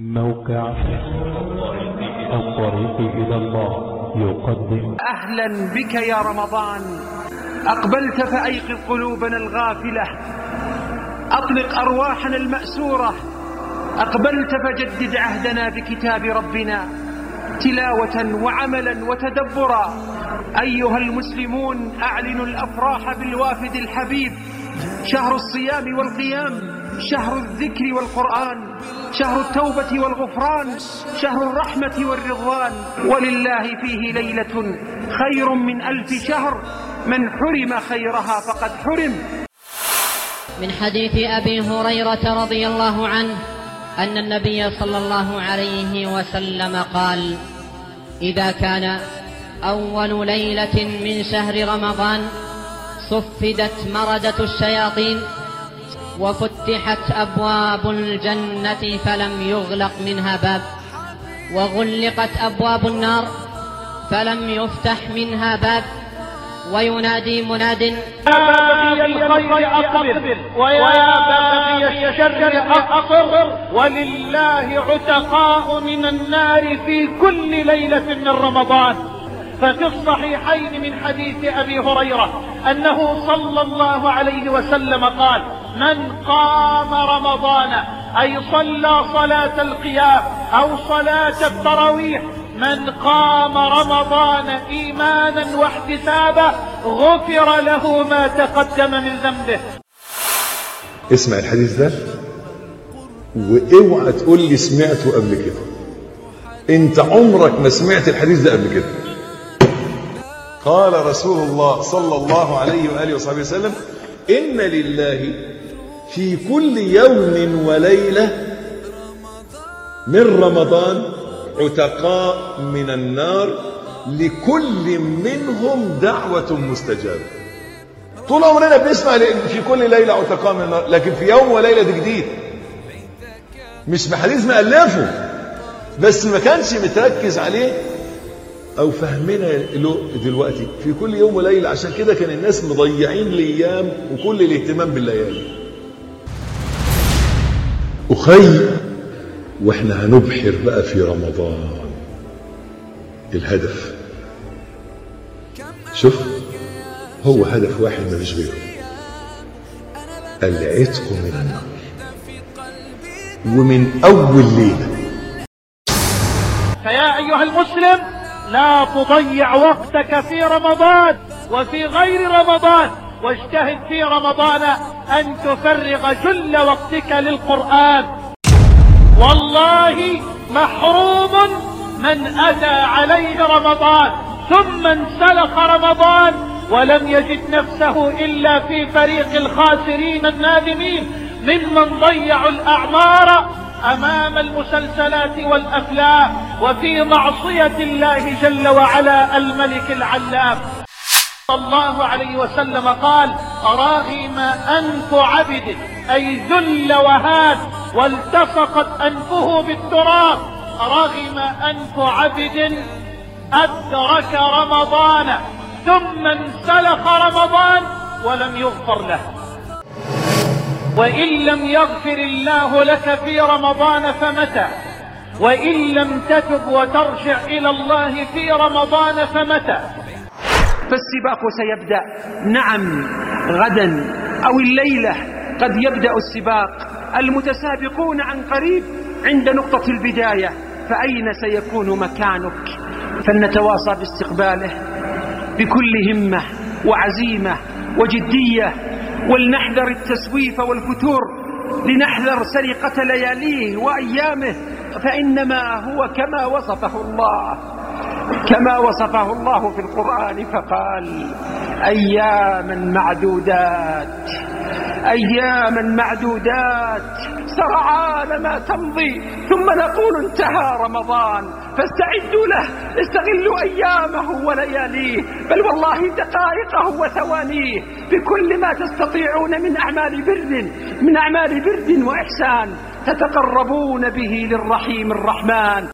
موقع الطريق إلى الله يقدم. أهلا بك يا رمضان. أقبلت فأيقظ قلوبنا الغافلة. أطلق أرواحنا المأسورة. أقبلت فجدد عهدنا بكتاب ربنا. تلاوة وعملا وتدبرا. أيها المسلمون أعلنوا الأفراح بالوافد الحبيب. شهر الصيام والقيام شهر الذكر والقرآن شهر التوبة والغفران شهر الرحمة والرضوان. ولله فيه ليلة خير من ألف شهر من حرم خيرها فقد حرم. من حديث أبي هريرة رضي الله عنه أن النبي صلى الله عليه وسلم قال إذا كان أول ليلة من شهر رمضان صفدت مردة الشياطين وفتحت أبواب الجنة فلم يغلق منها باب وغلقت أبواب النار فلم يفتح منها باب وينادي مناد يا بابي الخير أقبر ويا بابي الشر أقبر ولله عتقاء من النار في كل ليلة من رمضان. ففي الصحيحين من حديث أبي هريرة أنه صلى الله عليه وسلم قال من قام رمضان أي صلى صلاة القيام أو صلاة التراويح من قام رمضان إيمانا واحتسابا غفر له ما تقدم من ذنبه. اسمع الحديث ده وأوعى تقول لي سمعته قبل كده. أنت عمرك ما سمعت الحديث ده قبل كده. قال رسول الله صلى الله عليه وآله وصحبه وسلم إن لله في كل يوم وليلة من رمضان عتقاء من النار لكل منهم دعوة مستجابة. طول عمرنا بنسمع في كل ليلة عتقاء من النار لكن في يوم وليلة دي جديد. مش بحديث مألفه بس ما كانش متركز عليه أو فهمنا له دلوقتي. في كل يوم وليلة. عشان كده كان الناس مضيعين الأيام وكل الاهتمام بالليالي. أخي وإحنا هنبحر بقى في رمضان. الهدف. شوف هو هدف واحد مفيش غيره. قلعتكم من النار. ومن أول ليلة. فيا أيها المسلم لا تضيع وقتك في رمضان وفي غير رمضان. واجتهد في رمضان أن تفرغ جل وقتك للقرآن. والله محروم من أتى عليه رمضان ثم انسلخ رمضان ولم يجد نفسه إلا في فريق الخاسرين النادمين. ممن ضيعوا الأعمار أمام المسلسلات والأفلام وفي معصية الله جل وعلا الملك العلام. صلى الله عليه وسلم قال راغم انف عبد أي ذل وهاد والتصقت أنفه بالتراب. رغم انف عبد أدرك رمضان ثم انسلخ رمضان ولم يغفر له. وإن لم يغفر الله لك في رمضان فمتى وإن لم تتب وترجع إلى الله في رمضان فمتى فالسباق سيبدأ نعم غدا أو الليلة قد يبدأ السباق المتسابقون عن قريب عند نقطة البداية فأين سيكون مكانك فلنتواصى باستقباله بكل همة وعزيمة وجدية ولنحذر التسويف والفتور لنحذر سرقة لياليه وأيامه فإنما هو كما وصفه الله كما وصفه الله في القرآن فقال أياما معدودات أياما معدودات سرعان ما تمضي ثم نقول انتهى رمضان. فاستعدوا له استغلوا أيامه ولياليه بل والله دقائقه وثوانيه. بكل ما تستطيعون من أعمال بر من أعمال بر وإحسان تتقربون به للرحيم الرحمن.